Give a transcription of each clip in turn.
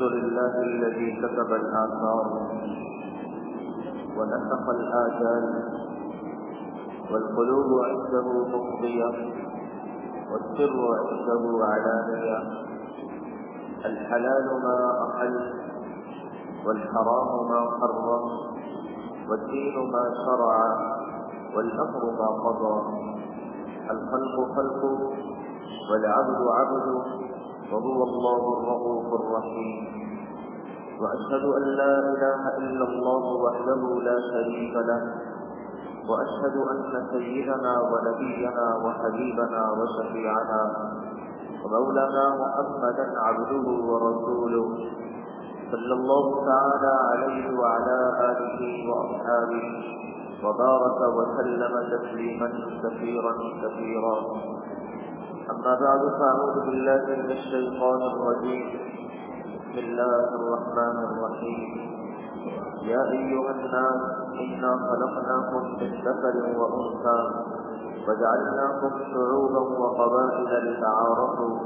الحمد لله الذي كتب الآثار ونسخ الآجال والقلوب عنده مفضية والسر عنده علانية. الحلال ما أحل والحرام ما حرم والدين ما شرع والأمر ما قضى. الخلق خلق والعبد عبد وهو الله الرؤوف الرحيم. وأشهد أن لا إله إلا الله وحده لا شريك له. وأشهد أن سيدنا ونبينا وحبيبنا وشفيعنا ومولانا محمدا عبده ورسوله صلى الله تعالى عليه وعلى آله وأصحابه وبارك وسلم تسليما كثيرا كثيرا. أما بعد فأعوذ بالله من الشيطان الرجيم. بسم الله الرحمن الرحيم. يا أيها الناس إنا خلقناكم من ذكر وأنثى وجعلناكم شعوبا وقبائل لتعارفوا.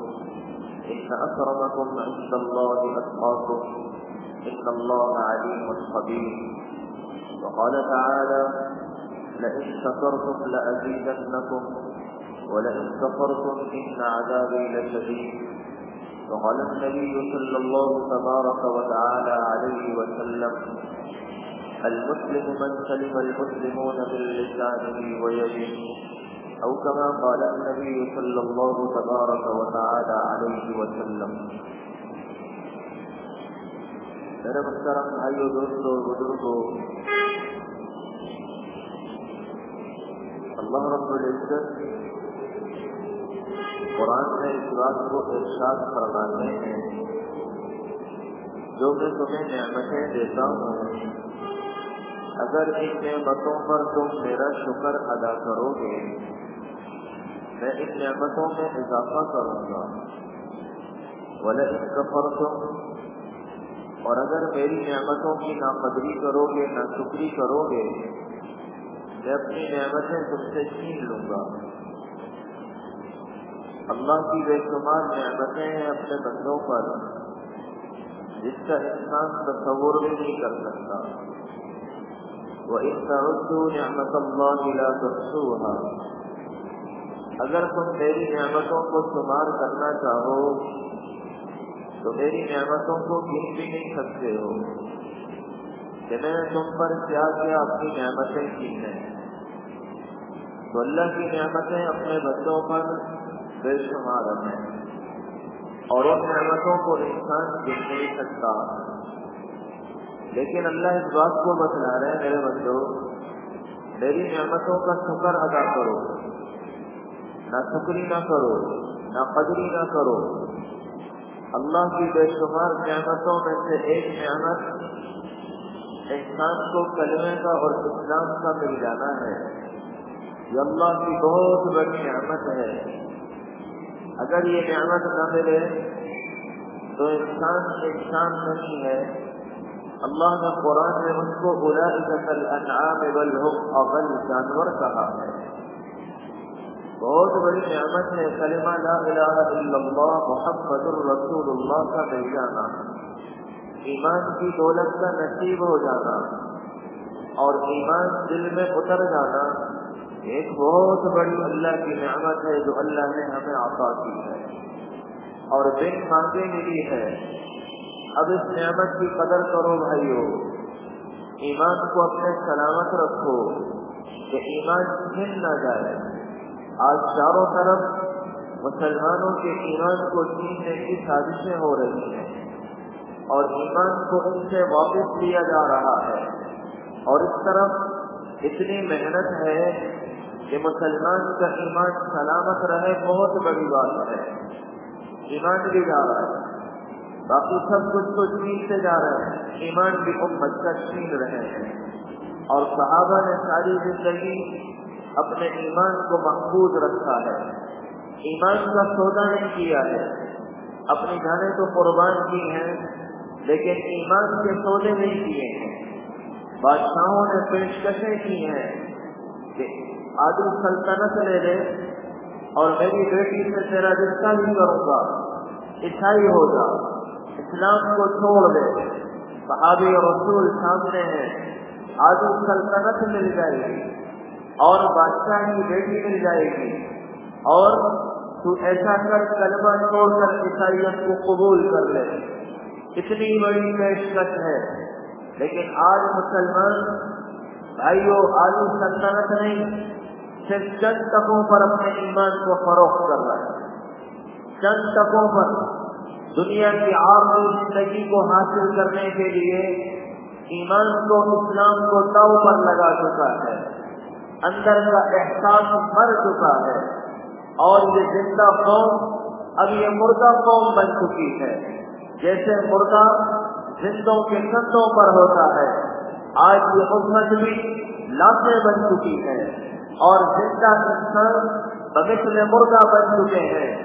إن أكرمكم عند الله أتقاكم. إن الله عليم خبير. وقال تعالى لئن شكرتم لأزيدنكم. ولئن كفرتم إن عذابي لشديد. وقال النبي صلى الله تبارك وتعالى عليه وسلم المسلم من سلم المسلمون من لسانه ويده أو كما قال النبي صلى الله تبارك وتعالى عليه وسلم. محترم بھائیو دوستو بزرگو اللہ رب العزت قرآن میں اس بات کو ارشاد فرماتے ہیں۔ جو میں تمہیں نعمتیں دیتا ہوں، اگر ان نعمتوں پر تم میرا شکر ادا کرو گے، میں ان نعمتوں میں اضافہ کروں گا۔ بولے اس کفر تم اور اگر میری نعمتوں کی ناقدری کرو گے نہ شکری کرو گے، میں اپنی نعمتیں تم سے چھین لوں گا۔ اللہ کی بے شمار نعمتیں ہیں اپنے بندوں پر جس کا انسان تصور بھی نہیں کر سکتا۔ وہ اس نعمت اللہ لا تحصوها۔ اگر تم میری نعمتوں کو شمار کرنا چاہو، تو میری نعمتوں کو گن بھی نہیں سکتے ہو۔ کہ میں نے تم پر کیا کیا اپنی نعمتیں کی ہیں۔ تو اللہ کی نعمتیں اپنے بندوں پر بے شمار ہیں اور ان نعمتوں کو انسان گن نہیں سکتا۔ لیکن اللہ اس بات کو بتلا رہے ہیں، میرے بندوں میری نعمتوں کا شکر ادا کرو۔ نہ شکری نہ کرو، نہ قدری نہ کرو۔ اللہ کی بے شمار نعمتوں میں سے ایک نعمت انسان کو کلمے کا اور اسلام کا مل جانا ہے۔ یہ اللہ کی بہت بڑی نعمت ہے۔ اگر یہ نعمت نہ ملے تو انسان انسان نہیں ہے۔ اللہ نے قرآن میں ان کو بلا الانعام بل ہم اغل جانور کہا ہے۔ بہت بڑی نعمت ہے۔ کلمہ لا الہ الا اللہ، محمد الرسول اللہ کا مل جانا۔ ایمان کی دولت کا نصیب ہو جانا اور ایمان دل میں اتر جانا۔ ایک بہت بڑی اللہ کی نعمت ہے جو اللہ نے ہمیں عطا کی ہے اور بن مانگے ملی ہے۔ اب اس نعمت کی قدر کرو بھائیو۔ ایمان کو اپنے سلامت رکھو کہ ایمان چھن نہ جائے۔ آج چاروں طرف مسلمانوں کے ایمان کو چھیننے کی سازشیں ہو رہی ہیں اور ایمان کو ان سے واپس لیا جا رہا ہے۔ اور اس طرف اتنی محنت ہے کہ مسلمان کا ایمان سلامت رہے بہت بڑی بات ہے۔ ایمان بھی جا رہا ہے۔ باقی سب کچھ تو چھینتے جا رہے ہیں ایمان بھی امت کا چھین رہے ہیں۔ اور صحابہ نے ساری زندگی اپنے ایمان کو محفوظ رکھا ہے۔ ایمان کا سودا نہیں کیا ہے۔ اپنی جانیں تو قربان کی ہیں، لیکن ایمان کے سودے نہیں کیے ہیں۔ بادشاہوں نے پیشکشیں کی ہیں کہ آدمی سلطنت لے لے اور میری بیٹی سے تیرا رشتہ بھی کروں گا عیسائی ہوگا اسلام کو چھوڑ دے۔ صحابی اور رسول سامنے ہیں آدھی سلطنت مل جائے گی اور بادشاہ کی بیٹی مل جائے گی۔ اور تو ایسا کر کلمہ چھوڑ کر عیسائیت کو قبول کر لے۔ اتنی بڑی پیشکش ہے۔ لیکن آج مسلمان بھائیو آلو سلطنت نہیں۔ صرف چند تکوں پر اپنے ایمان کو فروخت کر رہا ہے۔ چند تکوں پر دنیا کی عام زندگی کو حاصل کرنے کے لیے ایمان کو، اسلام کو تو پر لگا چکا ہے۔ اندر کا احساس مر چکا ہے۔ اور یہ زندہ قوم، اب یہ مردہ قوم بن چکی ہے۔ جیسے مردہ زندوں کے کندھوں پر ہوتا ہے، آج یہ امت بھی لاشیں بن چکی ہے۔ اور زندہ انسان بغیر مردہ بن چکے ہیں،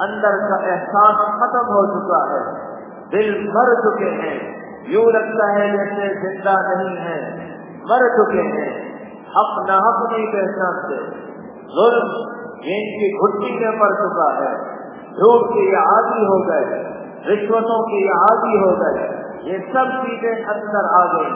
اندر کا احساس ختم ہو چکا ہے، دل مر چکے ہیں۔ یوں لگتا ہے جیسے زندہ نہیں ہے، مر چکے ہیں۔ حق نہ حق نہیں پہچانتے ظلم ان کی گھٹی میں پڑ چکا ہے۔ جھوٹ کے یہ عادی ہو گئے، رشوتوں کے یہ عادی ہو گئے۔ یہ سب چیزیں اندر آ گئی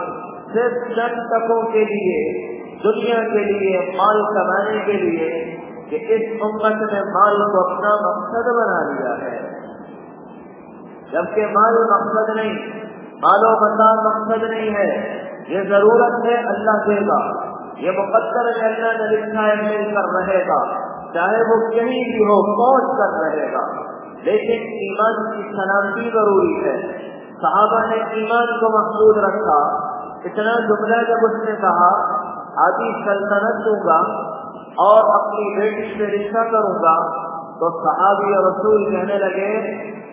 صرف چند تکوں کے لیے۔ دنیا کے لیے، مال کمانے کے لیے کہ اس امت نے مال کو اپنا مقصد بنا لیا ہے۔ جبکہ مال مقصد نہیں، مال و بندہ مقصد نہیں ہے۔ یہ ضرورت ہے اللہ دے گا یہ مقدر ہے اللہ نے لکھا ہے، مل کر رہے گا۔ چاہے وہ کہیں بھی ہو پہنچ کر رہے گا۔ لیکن ایمان کی سلامتی ضروری ہے۔ صحابہ نے ایمان کو محدود رکھا۔ اتنا جملہ جب اس نے کہا آدھی سلطنت دوں گا اور اپنی بیٹی سے رشتہ کروں گا، تو صحابی اور رسول کہنے لگے،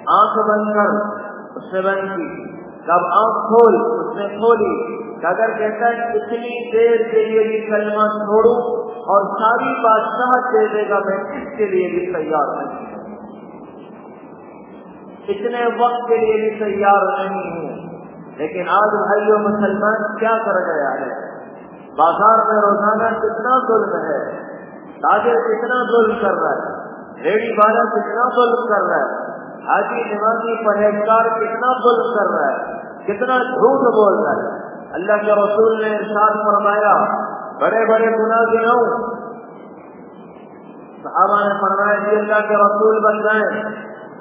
آنکھ بند کر، اس نے بند کی۔ جب آنکھ کھول، اس نے کھولی۔ اگر کہتا ہے اتنی دیر کے لیے بھی کلمہ چھوڑوں اور ساری بادشاہ دے دے گا، میں اس کے لیے بھی تیار نہیں اتنے وقت کے لیے بھی تیار نہیں ہوں۔ لیکن آج بھائیو مسلمان کیا کر گیا ہے؟ بازار میں روزانہ کتنا ظلم ہے؟ تاجر کتنا ظلم کر رہا ہے؟ ریڈی والا کتنا ظلم کر رہا ہے؟ حاجی نمازی پرہیزگار کتنا ظلم کر رہا ہے؟ کتنا جھوٹ بول رہا ہے؟ اللہ کے رسول نے ارشاد فرمایا، بڑے بڑے گناہ صحابہ نے فرمایا جی اللہ کے رسول بن گئے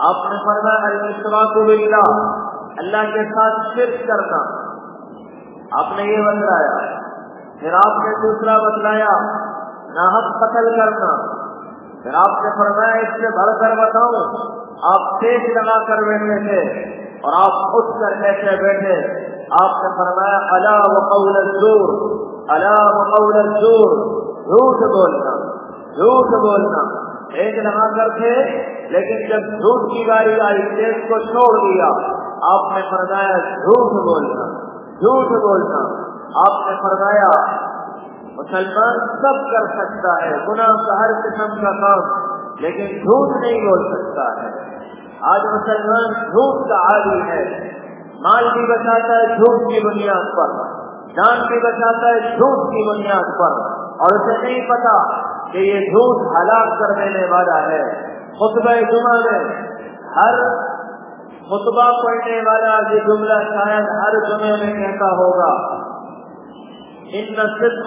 آپ نے فرمایا کو بھی اللہ کے ساتھ صرف کرنا۔ آپ نے یہ بتلایا۔ پھر آپ نے دوسرا بتلایا، ناحق قتل کرنا۔ پھر آپ نے فرمایا، اس سے بڑھ کر بتاؤں، آپ تیز لگا کر بیٹھے تھے اور آپ اٹھ کر ایسے بیٹھے۔ آپ نے فرمایا اللہ وقول الزور اللہ وقول الزور۔ جھوٹ بولنا جھوٹ بولنا۔ ایک لگا کر تھے، لیکن جب جھوٹ کی باری آئی تیز کو چھوڑ دیا۔ آپ نے فرمایا، جھوٹ بولنا جھوٹ بولنا۔ آپ نے فرمایا، مسلمان سب کر سکتا ہے، گناہ کا ہر قسم کا کام، لیکن جھوٹ نہیں بول سکتا ہے۔ آج مسلمان جھوٹ کا عادی ہے۔ مال بھی بچاتا ہے جھوٹ کی بنیاد پر۔ جان بھی بچاتا ہے جھوٹ کی بنیاد پر۔ اور اسے نہیں پتا کہ یہ جھوٹ ہلاک کر دینے والا ہے۔ خطبہ جمعہ میں ہر خطبہ پڑھنے والا یہ جملہ شاید ہر جمعے میں کہتا ہوگا۔ ان نصب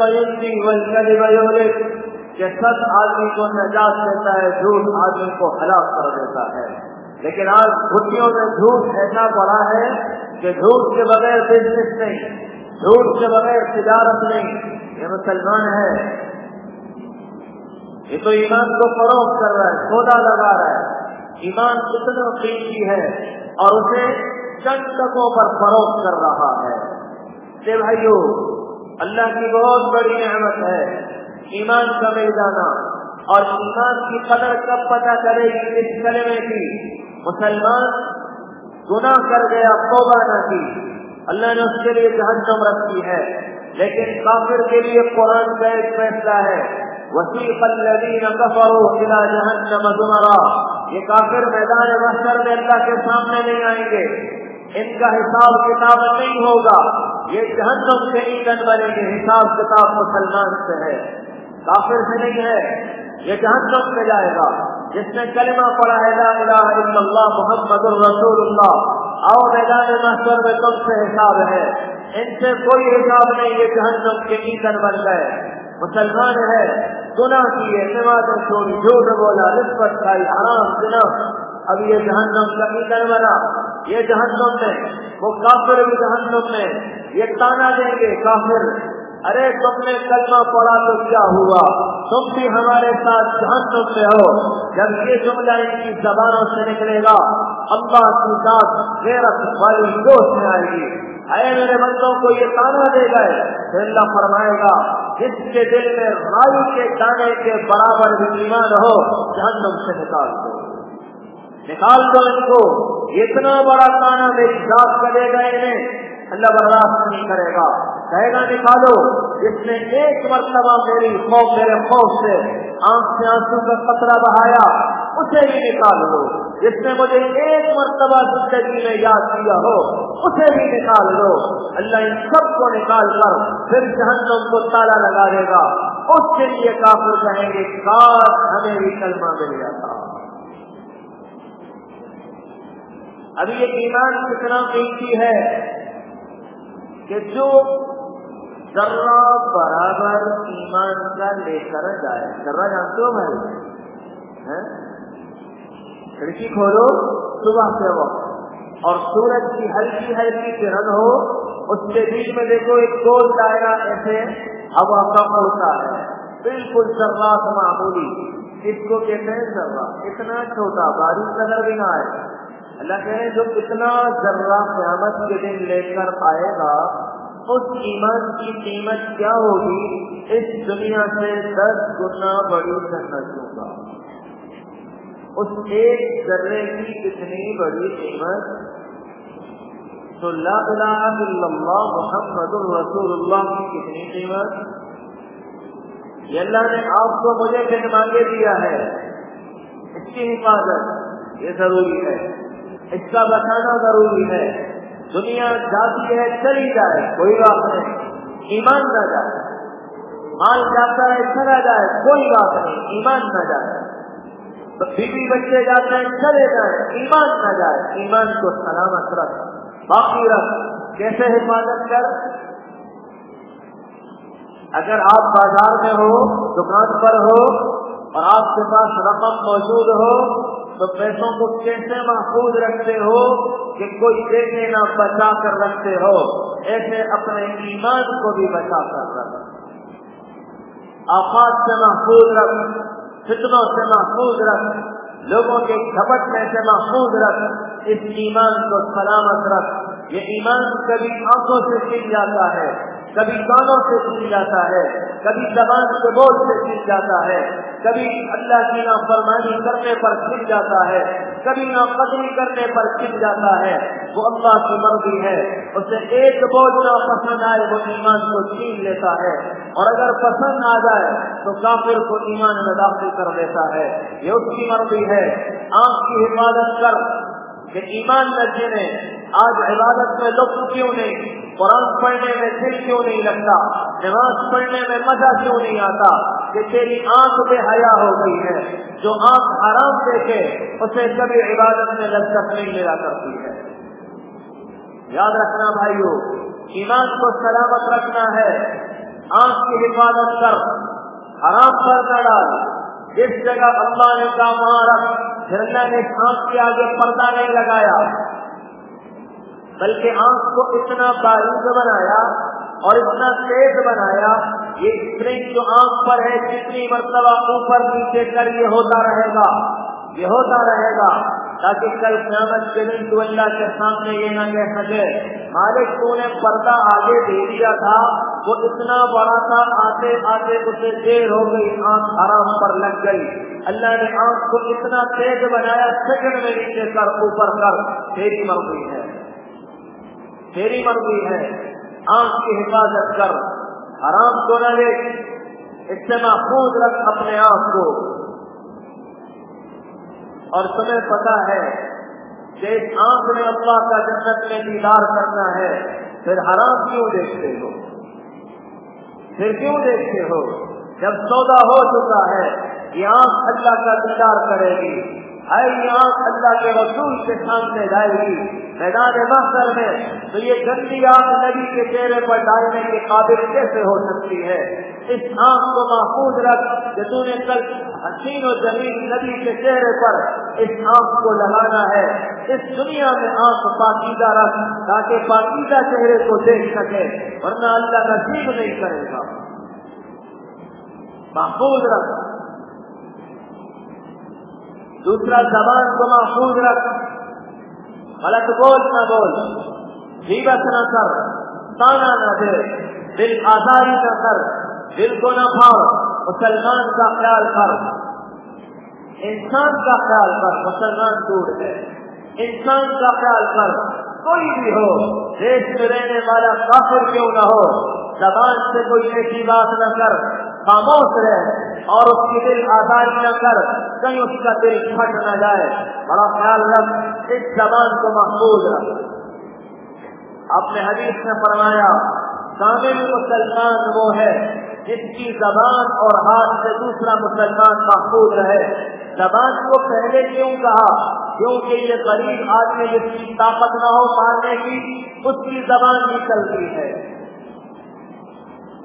کہ سچ آدمی کو نجات دیتا ہے، جھوٹ آدمی کو ہلاک کر دیتا ہے۔ لیکن آج چھٹیوں میں جھوٹ ایسا پڑا ہے کہ جھوٹ کے بغیر بزنس نہیں، جھوٹ کے بغیر تجارت نہیں۔ یہ مسلمان ہے۔ یہ تو ایمان کو فروغ کر رہا ہے، سودا لگا رہا ہے۔ ایمان اتنا قیمتی ہے اور اسے چند تکوں پر فروغ کر رہا ہے۔ کہ بھائیو اللہ کی بہت بڑی نعمت ہے۔ ایمان کا مل جانا اور ایمان کی قدر کب پتہ کرے گی اس کلمے کی؟ مسلمان گناہ کر گیا، توبہ نہ کی۔ اللہ نے اس کے لیے جہنم رکھی ہے۔ لیکن کافر کے لیے قرآن کا ایک فیصلہ ہے۔ وسیق الذین کفروا الى جہنم زمرا۔ یہ کافر میدان محشر میں اللہ کے سامنے نہیں آئیں گے۔ ان کا حساب کتاب نہیں ہوگا۔ یہ جہنم سے ایندھن بنے گی حساب کتاب مسلمان سے ہے، کافر سے نہیں ہے، یہ جہنم سے جائے گا۔ جس نے کلمہ پڑھا ہے، لا الہ الا اللہ محمد الرسول اللہ او میدان محشر میں کم سے حساب ہے۔ ان سے کوئی حساب نہیں، یہ جہنم کے ایندھن بن گئے مسلمان ہے گنا کیے نمازوں چوری جھوٹ بولا رسپت کھائی، حرام گنا اب یہ جہنم کا ایندھن بنا یہ جہنم میں وہ کافر بھی جہنم میں، یہ تانا دیں گے کافر۔ ارے تم نے کلمہ پڑا تو کیا ہوا؟ تم بھی ہمارے ساتھ جہنم میں ہو۔ جب یہ جملہ ان کی زبانوں سے نکلے گا، اللہ کی ذات غیرت والی جوش میں آئے گی۔ اے میرے بندوں کو یہ تانا دے گئے تو اللہ فرمائے گا، جس کے دل میں رائی کے دانے کے برابر بھی ایمان ہو، جہنم سے نکال دو۔ نکال دو ان کو، اتنا بڑا کانا میری ذات کرے گا انہیں، اللہ برداشت نہیں کرے گا۔ کہے گا، نکالو۔ اس نے ایک مرتبہ میری خوف، میرے خوف سے آنکھ سے آنسو کا خطرہ بہایا۔ اسے بھی نکال لو جس نے مجھے ایک مرتبہ زندگی میں یاد کیا ہو، اسے بھی نکال لو۔ اللہ ان سب کو نکال کر پھر جہنم کو تالا لگا دے گا۔ اس کے لیے کافر کہیں گے، کاش ہمیں بھی کلمہ مل جاتا۔ اب یہ ایمان کتنا قیمتی ہے کہ جو ذرہ برابر ایمان کا لے کر جائے۔ ذرہ جانتے ہو بھائی۔ ہاں؟ کھڑکی کھولو، صبح سے وقت۔ اور سورج کی ہلکی ہلکی کرن ہو، اس کے بیچ میں دیکھو، ایک گول دائرہ ایسے ہوا کا پڑتا ہے۔ بالکل ذرات معمولی۔ اس کو کہتے ہیں سروا اتنا چھوٹا بارش نظر بھی نہ آئے۔ اللہ کہہ رہے جو کتنا ذرہ قیامت کے دن لے کر آئے گا، اس ایمان کی قیمت کیا ہوگی؟ اس دنیا سے دس گنا بڑی جنت ہوگا۔ اس ایک ذرے کی کتنی بڑی قیمت۔ تو لا الہ الا اللہ، محمد الرسول اللہ کی کتنی قیمت؟ یہ اللہ نے آپ کو مجھے مانگے دیا ہے۔ اس کی حفاظت یہ ضروری ہے۔ اس کا بتانا ضروری ہے۔ دنیا جاتی ہے، چلی جائے، کوئی بات نہیں۔ ایمان نہ جائے۔ مال جاتا ہے، چلا جائے، کوئی بات نہیں۔ ایمان نہ جائے۔ بیوی بچے جاتے ہیں، چلے جائے ایمان نہ جائے۔ ایمان کو سلامت رکھ۔ باقی رکھ۔ کیسے حفاظت کر؟ اگر آپ بازار میں ہو، دکان پر ہو، اور آپ کے پاس رقم موجود ہو تو پیسوں کو کیسے محفوظ رکھتے ہو کہ کوئی دیکھنے نہ بچا کر رکھتے ہو، ایسے اپنے ایمان کو بھی بچا کر رکھ۔ آفات سے محفوظ رکھ، فتنوں سے محفوظ رکھ، لوگوں کے جھپٹنے سے محفوظ رکھ، اس ایمان کو سلامت رکھ۔ یہ ایمان کبھی آنکھوں سے چھین جاتا ہے، کبھی کانوں سے چھین جاتا ہے۔ کبھی زبان کے بوجھ سے گر جاتا ہے، کبھی اللہ کی نافرمانی کرنے پر گر جاتا ہے، کبھی نا ناقدری کرنے پر گر جاتا ہے۔ وہ اللہ کی مرضی ہے۔ اسے ایک بوجھ نہ پسند آئے، وہ ایمان کو چھین لیتا ہے۔ اور اگر پسند آ جائے، تو کافر کو ایمان میں داخل کر دیتا ہے۔ یہ اس کی مرضی ہے۔ آنکھ کی حفاظت کر کہ ایمان نہ جنے آج عبادت میں لطف کیوں نہیں؟ قرآن پڑھنے میں دل کیوں نہیں لگتا؟ نماز پڑھنے میں مزہ کیوں نہیں آتا؟ کہ تیری آنکھ بے حیا ہوتی ہے، جو آنکھ حرام دیکھے، اسے کبھی عبادت میں لذت نہیں ملا کرتی ہے۔ یاد رکھنا بھائیو، ایمان کو سلامت رکھنا ہے۔ آنکھ کی حفاظت کر، حرام پر نہ ڈال۔ جس جگہ اللہ نے کام رکھ۔ پھر اللہ نے آنکھ کے آگے پردہ نہیں لگایا، بلکہ آنکھ کو اتنا باریک بنایا اور اتنا تیز بنایا، یہ اسکرین جو آنکھ پر ہے، جتنی مرتبہ اوپر نیچے کر، یہ ہوتا رہے گا، یہ ہوتا رہے گا، تاکہ کل قیامت کے دن تو اللہ کے سامنے یہ نہ کہہ سکے، مالک تو نے پردہ آگے دے دیا تھا وہ اتنا بڑا تھا، آتے آتے اسے دیر ہو گئی، آنکھ آرام پر لگ گئی۔ اللہ نے آنکھ کو اتنا تیز بنایا سیکنڈ میں نیچے کر، اوپر کر، تیری مرضی ہے۔ تیری مرضی ہے۔ آنکھ کی حفاظت کر۔ آرام تو نہ لے اس سے محفوظ رکھ اپنے آپ کو۔ اور تمہیں پتا ہے کہ اس آنکھ میں اللہ کا جنت میں دیدار کرنا ہے، پھر حرام کیوں دیکھتے ہو؟ پھر کیوں دیکھتے ہو؟ جب سودا ہو چکا ہے، یہ آنکھ اللہ کا دیدار کرے گی۔ کے رسول کے سامنے جائے گی۔ میدان محسر میں تو یہ گندی آنکھ نبی کے چہرے پر ڈالنے کے قابل کیسے ہو سکتی ہے؟ اس آنکھ کو محفوظ رکھ کہ تو نے کل حسین و زمین نبی کے چہرے پر اس آنکھ کو لگانا ہے۔ اس دنیا میں آنکھ پاکیزہ رکھ تاکہ پاکیزہ چہرے کو دیکھ سکے، ورنہ اللہ نصیب نہیں کرے گا۔ محفوظ رکھ۔ دوسرا زبان کو محفوظ رکھ. غلط بول نہ بول. جیبت نہ کر. تانا نہ دے. دل آزاری نہ کر. دل کو نہ پھاڑ. مسلمان کا خیال کر. انسان کا خیال کر. مسلمان دور ہے انسان کا خیال کر. کوئی بھی ہو. دیش میں رہنے والا کافر کیوں نہ ہو؟ زبان سے کوئی ایسی بات نہ کر. خاموش رہے اور اس کی دل آزاد نہ کر کہیں اس کا دل پھٹ نہ جائے۔ بڑا خیال رکھ، اس زبان کو محفوظ رکھ۔ اپنے حدیث میں فرمایا، کامل مسلمان وہ ہے جس کی زبان اور ہاتھ سے دوسرا مسلمان محفوظ رہے۔ زبان کو پہلے کیوں کہا؟ کیونکہ یہ غریب آدمی جس کی طاقت نہ ہو مارنے کی، اس کی زبان نکلتی ہے۔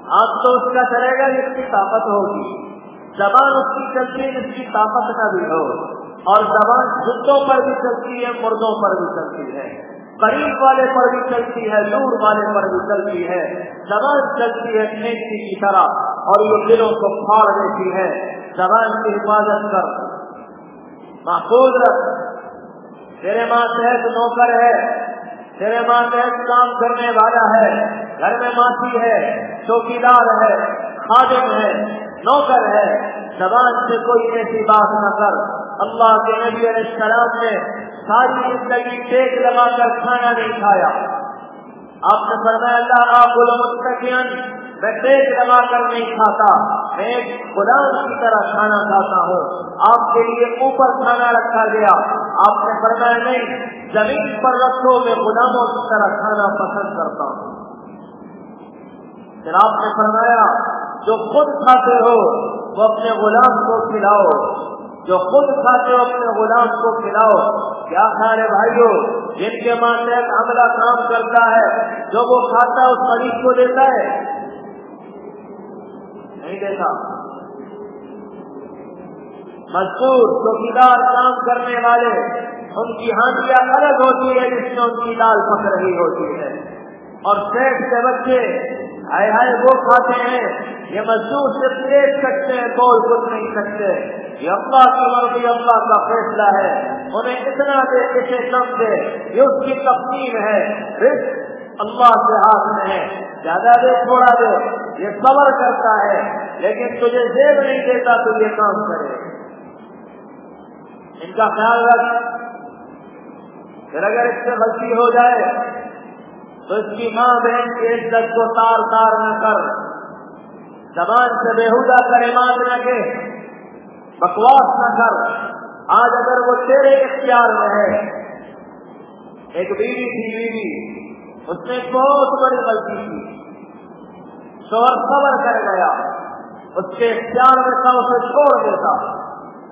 آپ تو اس کا چلے گا جس کی طاقت ہوگی۔ زبان اس کی چلتی ہے جس کی طاقت نہ بھی ہو، اور زبان جتوں پر بھی چلتی ہے، مردوں پر بھی چلتی ہے۔ قریب والے پر بھی چلتی ہے، دور والے پر بھی چلتی ہے۔ زبان چلتی ہے کھینچی کی طرح، اور یہ دلوں کو پھاڑ دیتی ہے۔ زبان کی حفاظت کر۔ محفوظ رکھ۔ تیرے ماں صحت نوکر ہے۔ تیرے ماں صحت کام کرنے والا ہے۔ گھر میں ماسی ہے چوکی دار ہے، خادم ہے۔ نوکر ہے، زبان سے کوئی ایسی بات نہ کر۔ اللہ کے نبی علیہ السلام نے ساری زندگی ٹیک لگا کر کھانا نہیں کھایا۔ آپ نے فرمایا اللہ آپ بولو میں ٹیک لگا کر نہیں کھاتا، میں ایک غلام کی طرح کھانا کھاتا ہوں۔ آپ کے لیے اوپر کھانا رکھا گیا۔ آپ نے فرمایا، نہیں، زمین پر رکھو، میں غلاموں کی طرح کھانا پسند کرتا ہوں۔ پھر آپ نے فرمایا جو خود کھاتے ہو، وہ اپنے غلام کو کھلاؤ۔ جو خود کھاتے ہو، اپنے غلام کو کھلاؤ۔ کیا سارے بھائیوں جن کے ماتحت عملہ کام کرتا ہے، جو وہ کھاتا ہے، اس مریض کو دیتا ہے؟ نہیں دیتا۔ مزدور، چوکیدار کام کرنے والے، ان کی ہانڈیاں الگ ہوتی ہے جس میں ان کی دال پک رہی ہوتی ہے۔ اور سیٹ کے بچے آئے آئے وہ کھاتے ہیں، یہ مزدور صرف دیکھ سکتے ہیں بول کچھ نہیں سکتے یہ اللہ کی مرضی اللہ کا فیصلہ ہے۔ انہیں اتنا دے، اسے کم دے۔ یہ اس کی تقسیم ہے۔ رزق اللہ کے ہاتھ میں ہے۔ زیادہ دے، تھوڑا دے۔ یہ صبر کرتا ہے۔ لیکن تجھے زیب نہیں دیتا تو یہ کام کرے۔ ان کا خیال رکھ۔ پھر اگر اس سے غلطی ہو جائے تو اس کی ماں بہن کی عزت کو تار تار نہ کر۔ زبان سے بےحدہ کرے نہ کے بکواس نہ کر۔ آج اگر وہ تیرے اختیار میں ہے۔ ایک بیوی تھی بیوی۔ اس نے بہت بڑی غلطی کی۔ شوہر صبر کر گیا۔ اس کے اختیار میں تھا، اسے چھوڑ دیتا۔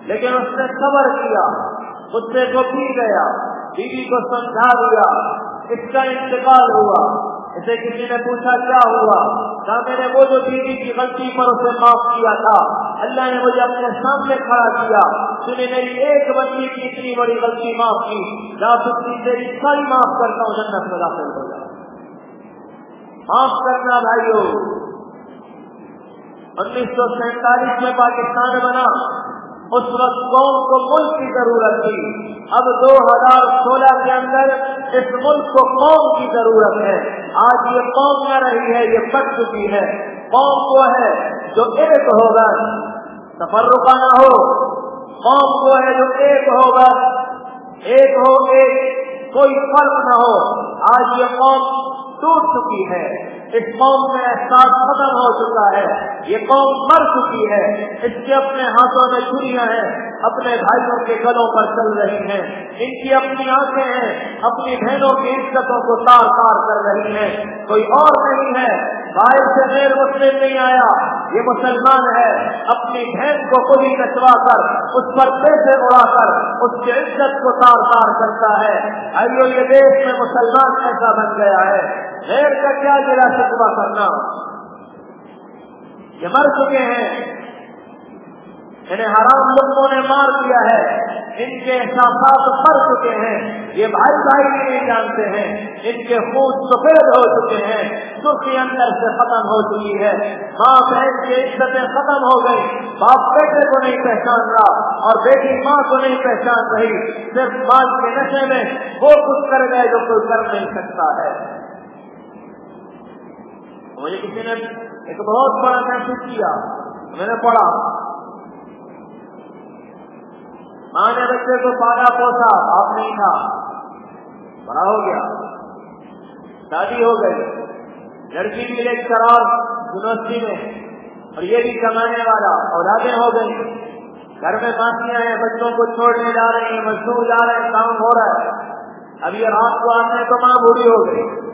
لیکن اس نے صبر کیا۔ اس سے کو پی گیا۔ بیوی کو سمجھا دیا۔ اس کا انتقال ہوا۔ اسے کسی نے پوچھا کیا ہوا؟ کہا، میں نے وہ جو بیوی کی غلطی پر اسے معاف کیا تھا۔ اللہ نے مجھے اپنے سامنے کھڑا کیا۔ تو نے میری ایک بندی کی اتنی بڑی غلطی معاف کی۔ جا سکتی تیری ساری معاف کرتا ہوں، جنت میں داخل ہو جا معاف کرنا بھائیو، انیس سو سینتالیس میں پاکستان بنا۔ اس وقت قوم کو ملک کی ضرورت تھی۔ اب دو ہزار سولہ کے اندر اس ملک کو قوم کی ضرورت ہے۔ آج یہ قوم نہ رہی ہے، یہ بچ چکی ہے۔ قوم وہ ہے جو ایک ہوگا سفر رکا نہ ہو۔ قوم وہ ہے جو ایک ہوگا۔ ایک ہو، ایک، کوئی فرق نہ ہو۔ آج یہ قوم ٹوٹ چکی ہے۔ اس قوم میں احساس ختم ہو چکا ہے۔ یہ قوم مر چکی ہے۔ اس کے اپنے ہاتھوں میں چھریاں ہیں۔ اپنے بھائیوں کے گلوں پر چل رہی ہیں۔ ان کی اپنی آنکھیں ہیں۔ اپنی بہنوں کی عزتوں کو تار تار کر رہی ہیں۔ کوئی اور نہیں ہے۔ باہر سے غیر مسلم نہیں آیا۔ یہ مسلمان ہے۔ اپنی بہن کو خود ہی کچوا کر، اس پر پیسے اڑا کر، اس کی عزت کو تار تار کرتا ہے۔ ائیو یہ دیش میں مسلمان ایسا بن گیا ہے۔ غیر کا کیا گرا شکوا کرنا؟ یہ مر چکے ہیں۔ انہیں حرام لوگوں نے مار دیا ہے۔ ان کے احساسات مر چکے ہیں۔ یہ بھائی بھائی نہیں جانتے ہیں۔ ان کے خون سفید ہو چکے ہیں۔ سرخی اندر سے ختم ہو چکی ہے۔ ماں بہن کی عزتیں ختم ہو گئی۔ باپ بیٹے کو نہیں پہچان رہا اور بیٹی ماں کو نہیں پہچان رہی۔ صرف مال کے نشے میں وہ کچھ کر گئے جو کوئی کر نہیں سکتا ہے۔ مجھے کسی نے ایک بہت بڑا محسوس کیا، میں نے پڑھا۔ ماں نے بچے کو پالا پوسا، آپ نہیں تھا۔ بڑا ہو گیا۔ شادی ہو گئی لڑکی بھی ایک شراب یونیورسٹی میں، اور یہ بھی کمانے والا، اولادیں ہو گئی گھر میں ماسیاں ہیں بچوں کو چھوڑنے جا رہے ہیں مشہور جا رہے ہیں، کام ہو رہا ہے۔ اب یہ رات کو آنے تو ماں بوڑھی ہو گئی۔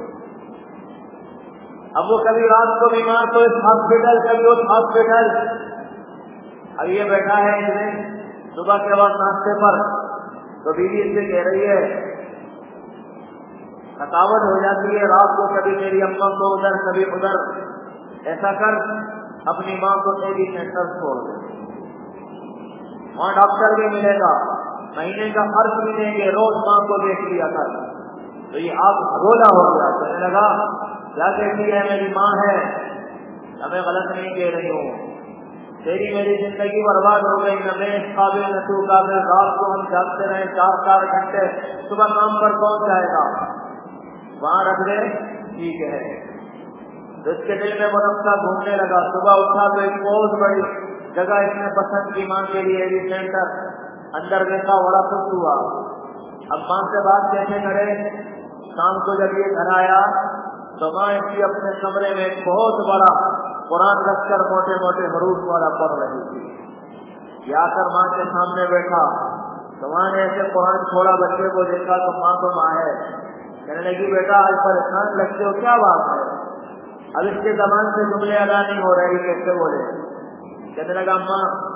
اب وہ کبھی رات کو بیمار تو اس ہاسپٹل کبھی اس ہاسپٹل اب یہ بیٹھا ہے اس میں صبح کے بعد ناشتے پر، تو بیوی سے کہہ رہی ہے، تھکاوٹ ہو جاتی ہے، رات کو کبھی میری اما کو ادھر، کبھی ادھر۔ ایسا کر، اپنی ماں کو میری سینٹر چھوڑ دے۔ وہاں ڈاکٹر بھی ملے گا، مہینے کا خرچ ملیں گے، روز ماں کو دیکھ لیا کر۔ تو یہ آپ رولا ہو گیا۔ کہنے لگا کیا کہتی ہے، میری ماں ہے، ہمیں غلط نہیں کہہ رہی ہوں۔ تیری میری زندگی برباد ہو گئی نہ میں قابل نہ تو قابل رات کو ہم جاگتے رہے چار چار گھنٹے، صبح کام پر پہنچ جائے گا۔ وہاں رکھ دے، ٹھیک ہے۔ اس کے دل میں منفا گھومنے لگا۔ صبح اٹھا تو ایک بہت بڑی جگہ اس نے پسند کی ماں کے لیے سینٹر۔ اندر دیکھا بڑا خوش ہوا۔ اب ماں سے بات کیسے کرے؟ شام کو جب یہ گھر آیا تو ماں کی اپنے کمرے میں ایک بہت بڑا، قرآن رکھ کر موٹے موٹے حروف والا پڑھ رہی تھی۔ یا کر ماں کے سامنے بیٹھا۔ تو نے ایسے قرآن چھوڑا بچے کو دیکھا تو ماں تو ماں ہے۔ کہنے لگی، بیٹا، آج پریشان لگتے ہو، کیا بات ہے؟ اب اس کے زبان سے جملے ادا نہیں ہو رہی کیسے بولے؟ کہنے لگا، ماں،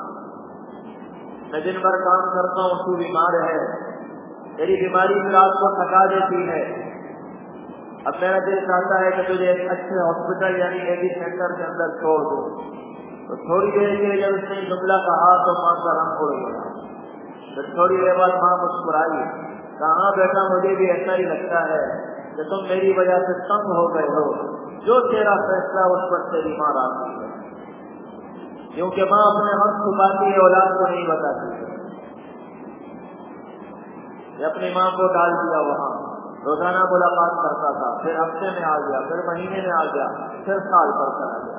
میں دن بھر کام کرتا ہوں، تو بیمار ہے۔ میری بیماری پھر آپ کو تھکا دیتی ہے۔ اب میرا دل چاہتا ہے کہ تجھے ایک اچھے ہاسپٹل یعنی اے بی سینٹر کے اندر چھوڑ دو تو تھوڑی دیر کے لیے جب اس نے جملہ کہا تو ماں کا رنگ اڑ گیا۔ پھر تھوڑی دیر بعد ماں مسکرائی۔ کہاں بیٹا، مجھے بھی ایسا ہی لگتا ہے کہ تم میری وجہ سے تنگ ہو گئے ہو۔ جو تیرا فیصلہ اس پر تیری ماں آتی ہے۔ کیونکہ ماں اپنے حق چھپاتی ہے، اولاد کو نہیں بتاتی۔ اپنی ماں کو ڈال دیا وہاں۔ روزانہ ملاقات کرتا تھا، پھر ہفتے میں آ گیا، پھر مہینے میں آ گیا، پھر سال پر چلا گیا۔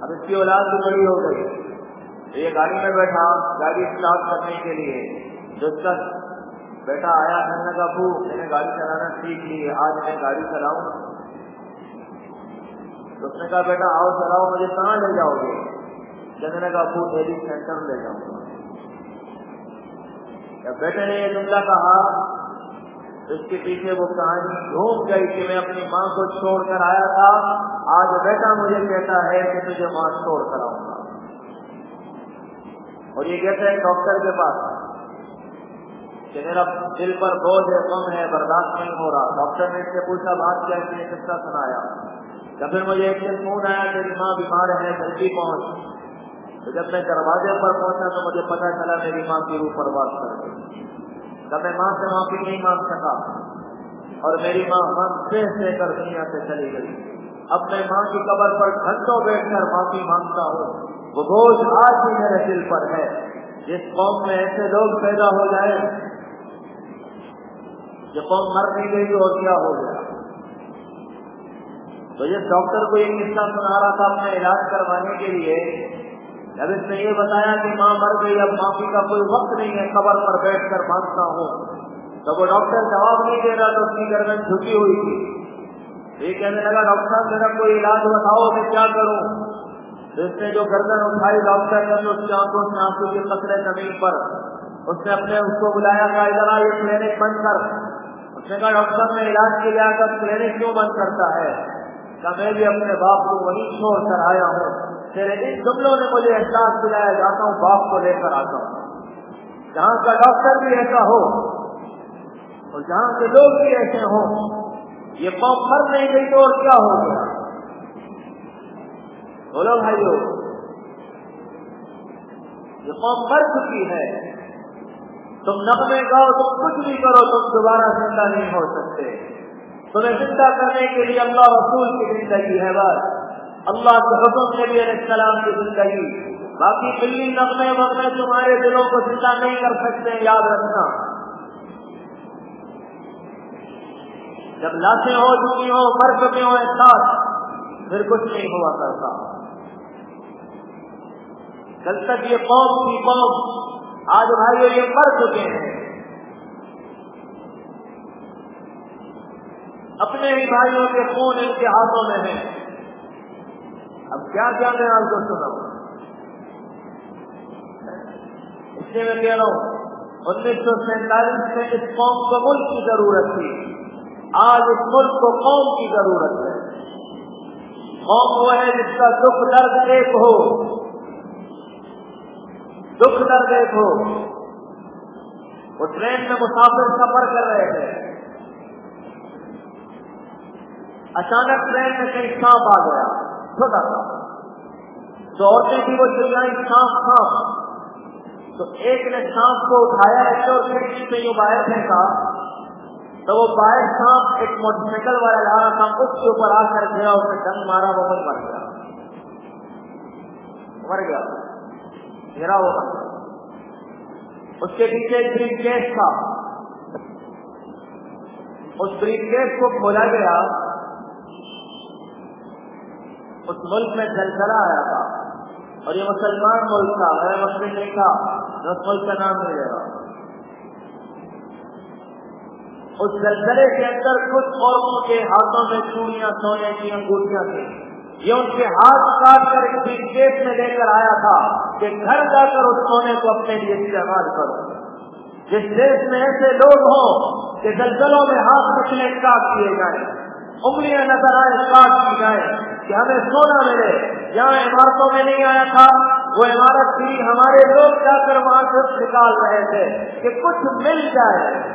اب اس کی اولاد بھی بڑی ہو گئی۔ یہ گاڑی میں بیٹھا، گاڑی اسٹارٹ کرنے کے لیے۔ جب تک بیٹا آیا کہنے کا بو میں نے گاڑی چلانا سیکھ لی، آج میں گاڑی چلاؤں اس نے کہا، بیٹا، آؤ، چلاؤ، مجھے کہاں لے جاؤ گے؟ کہنے کا بو ڈیلی سینٹر لے جاؤں گا۔ بیٹے نے یہ جملہ کہا اس کے پیچھے وہ کہانی ڈھونڈ گئی کہ میں اپنی ماں کو چھوڑ کر آیا تھا۔ آج بیٹا مجھے کہتا ہے کہ تجھے ماں چھوڑ کر آؤں گا۔ اور یہ کہتا ہے ڈاکٹر کے پاس کہ میرا دل پر بوجھ ہے کم ہے، برداشت نہیں ہو رہا۔ ڈاکٹر نے اس سے پوچھا، بات کیا اس نے قصہ سنایا؟ یا پھر مجھے ایک دن فون آیا میری ماں بیمار ہے جلدی پہنچ۔ تو جب میں دروازے پر پہنچا تو مجھے پتا چلا میری ماں کی روح پر بات کر گئی میں ماں سے معافی نہیں مانگ سکا اور میری ماں من سے سے کر دنیا سے چلی گئی۔ اب میں ماں کی قبر پر گھنٹوں بیٹھ کر معافی مانگتا ہوں۔ وہ بوجھ آج بھی میرے دل پر ہے۔ جس قوم میں ایسے لوگ پیدا ہو جائے جو قوم مر نہیں گئی اور کیا ہو گیا؟ تو جس ڈاکٹر کو یہ قصہ سنا رہا تھا اپنا علاج کروانے کے لیے جب اس نے یہ بتایا کہ ماں مر گئی، اب معافی کا کوئی وقت نہیں ہے، قبر پر بیٹھ کر مانگتا ہوں۔ تو وہ ڈاکٹر جواب نہیں دے رہا تو اس کی گردن جھکی ہوئی تھی۔ یہ کہنے لگا، ڈاکٹر صاحب، میرا کوئی علاج بتاؤ، میں کیا کروں؟ اس نے جو گردن اٹھائی، ڈاکٹر نے اس کی آنکھوں سے آنکھوں کے قطرے زمین پر، اس نے اپنے اس کو بلایا، کہا، ادھر یہ کلینک بند کر۔ اس نے کہا، ڈاکٹر میں علاج کے لیے آ کر کلینک کیوں بند کرتا ہے؟ کہ میں بھی اپنے باپ کو وہیں چھوڑ کر آیا ہوں۔ تیرے ان جملوں نے مجھے احساس دلایا، جاتا ہوں باپ کو لے کر آتا ہوں۔ جہاں کا ڈاکٹر بھی ایسا ہو اور جہاں کے لوگ بھی ایسے ہوں، یہ قوم مر نہیں گئی تو اور کیا ہو گیا؟ بولو بھائیو، یہ قوم مر چکی ہے۔ تم نغمے گاؤ، تم کچھ بھی کرو، تم دوبارہ زندہ نہیں ہو سکتے۔ تمہیں زندہ کرنے کے لیے اللہ رسول کی زندگی ہے، بس۔ اللہ کے حکم نبی علیہ السلام کی زندگی، باقی بلی نغمے، وغمے تمہارے دلوں کو زندہ نہیں کر سکتے، یاد رکھنا۔ جب لاشیں ہو چکی ہو مر چکے ہو احساس، پھر کچھ نہیں ہوا کرتا۔ جب تک یہ قوم کی قوم۔ آج بھائی یہ مر چکے ہیں۔ اپنے ہی بھائیوں کے خون ان کے ہاتھوں میں ہیں۔ اب کیا کیا میں آپ کو سنا اس لیے میں کہہ رہا ہوں، انیس سو سینتالیس میں اس قوم کو ملک کی ضرورت تھی۔ آج اس ملک کو قوم کی ضرورت ہے۔ قوم وہ ہے جس کا دکھ درد ایک ہو۔ دکھ درد دیکھو وہ ٹرین میں مسافر سفر کر رہے تھے۔ اچانک ٹرین میں کہیں سانپ آ گیا۔ چھوٹا سا تو عورتیں بھی وہ چلائی سانپ سانپ تو ایک نے سانپ کو اٹھایا ایسے اور کھڑکی سے یوں باہر پھینکا تو وہ باہر سانپ ایک موٹر سائیکل والا لا رہا تھا، اس کے اوپر آ کر گیا اس نے ڈنگ مارا، وہ مر گیا۔ مر گیا۔ گرا ہوا۔ اس کے پیچھے ایک بریف کیس تھا۔ اس بریف کیس کو کھولا گیا۔ اس ملک میں زلزلہ آیا تھا اور یہ مسلمان ملک تھا میں مسلم نہیں تھا اس ملک کا نام نہیں لے رہا۔ اس زلزلے کے اندر کچھ عورتوں کے ہاتھوں میں چوڑیاں، سونے کی انگوٹیاں تھیں۔ یہ ان کے ہاتھ کاٹ کر ایک کیس میں لے کر آیا تھا کہ گھر جا کر اس سونے کو اپنے لیے استعمال کرو۔ جس دیش میں ایسے لوگ ہوں کہ زلزلوں میں ہاتھ مچھلے کاٹ کیے جائیں، انگلیاں نظر آئے کاٹ کی جائے کہ ہمیں سونا ملے جہاں عمارتوں میں نہیں آیا تھا۔ وہ عمارت بھی ہمارے لوگ جا کر وہاں سے نکال رہے تھے کہ کچھ مل جائے۔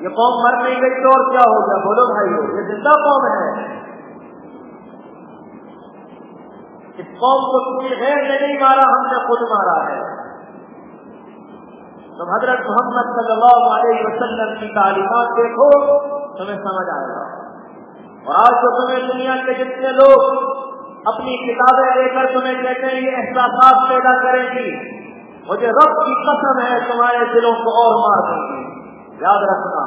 یہ قوم مر نہیں گئی تو اور کیا ہو گیا؟ بولو بھائی، یہ زندہ قوم ہے۔ اس قوم کو کسی غیر نے نہیں مارا، ہم نے خود مارا ہے۔ تو حضرت محمد صلی اللہ علیہ وسلم کی تعلیمات دیکھو، تمہیں سمجھ آئے گا۔ اور آج تو تمہیں دنیا کے جتنے لوگ اپنی کتابیں لے کر تمہیں کہتے ہیں یہ احساسات پیدا کریں گی، مجھے رب کی قسم ہے، تمہارے دلوں کو اور مار دیں گی یاد رکھنا،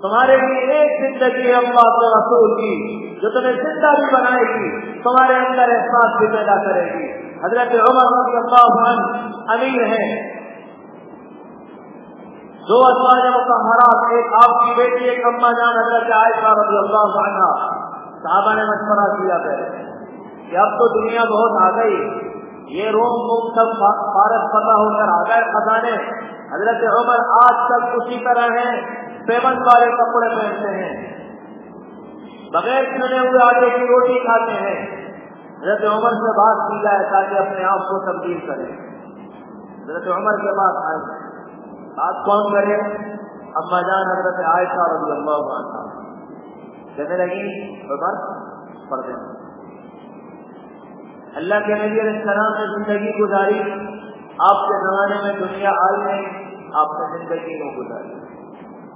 تمہارے لیے ایک زندگی اللہ کے رسول کی، جو تمہیں زندہ بھی بنائے گی، تمہارے اندر احساس بھی پیدا کرے گی۔ حضرت عمر رضی اللہ عنہ امیر ہیں۔ دو ازواج مطہرات، ایک آپ کی بیٹی، ایک اما جان، حضرت عائشہ رضی اللہ عنہ۔ صحابہ نے مشورہ کیا ہے کہ اب تو دنیا بہت آ گئی۔ یہ روم کو سب بھارت پتہ ہو کر آ گئے خزانے۔ حضرت عمر آج تک اسی طرح ہیں پیمنٹ والے کپڑے پہنتے ہیں۔ بغیر چنے ہوئے آگے کی روٹی کھاتے ہیں۔ حضرت عمر سے بات کی جائے تاکہ اپنے آپ کو تبدیل کرے حضرت عمر کے بعد آئے بات کون کرے اما جان حضرت عائشہ رضی اللہ عنہ۔ کہنے لگی، عمر، پڑھ دیں۔ اللہ کے نبی علیہ السلام نے زندگی گزاری، آپ کے زمانے میں دنیا آئی نہیں آپ نے زندگی نہیں گزاری۔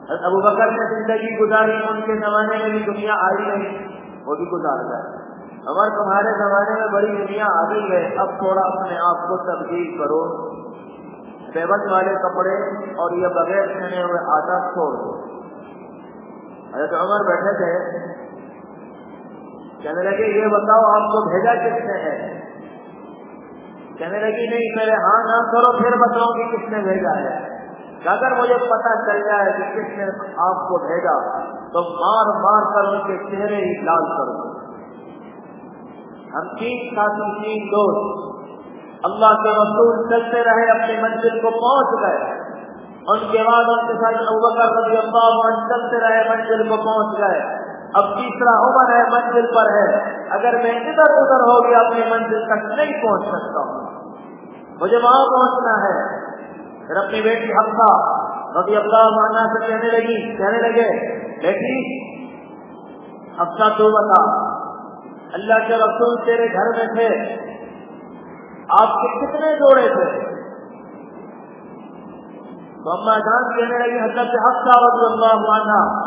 ابو بکر نے زندگی گزاری، ان کے زمانے میں بھی دنیا آئی نہیں وہ بھی گزار گئے۔ اگر تمہارے زمانے میں بڑی دنیا آ گئی ہے، اب تھوڑا اپنے آپ کو تبدیل کرو۔ پیبل والے کپڑے اور یہ بغیر کھنے ہوئے آٹا چھوڑ دو۔ حضرت عمر بیٹھے تھے۔ کہنے لگے، یہ بتاؤ، آپ کو بھیجا کس نے ہے؟ کہنے لگی نہیں، میرے ہاں نہ کرو، پھر بتاؤ کہ کس نے بھیجا ہے۔ اگر مجھے پتا چل جائے کہ کس نے آپ کو بھیجا، تو مار مار کر ان کے چہرے ہی لال کر دو۔ ہم تین ساتھی، تین دوست اللہ کے رسول چلتے رہے، اپنی منزل کو پہنچ گئے۔ ان کے بعد ان کے ساتھ ابکر رضی اللہ عنہ چلتے رہے منزل کو پہنچ گئے۔ اب تیسرا عمر ہے منزل پر ہے۔ اگر میں ادھر ادھر ہو گیا، اپنی منزل تک نہیں پہنچ سکتا۔ ہوں مجھے وہاں پہنچنا ہے۔ پھر اپنی بیٹی حفصہ رضی اللہ مانا سے کہنے لگی، کہنے لگے، بیٹی، حفصہ تو بتا، اللہ کے رسول تیرے گھر میں تھے۔ آپ کے کتنے جوڑے تھے؟ تو اما جان کہنے لگی حضرت حفصہ رضی اللہ عنہ،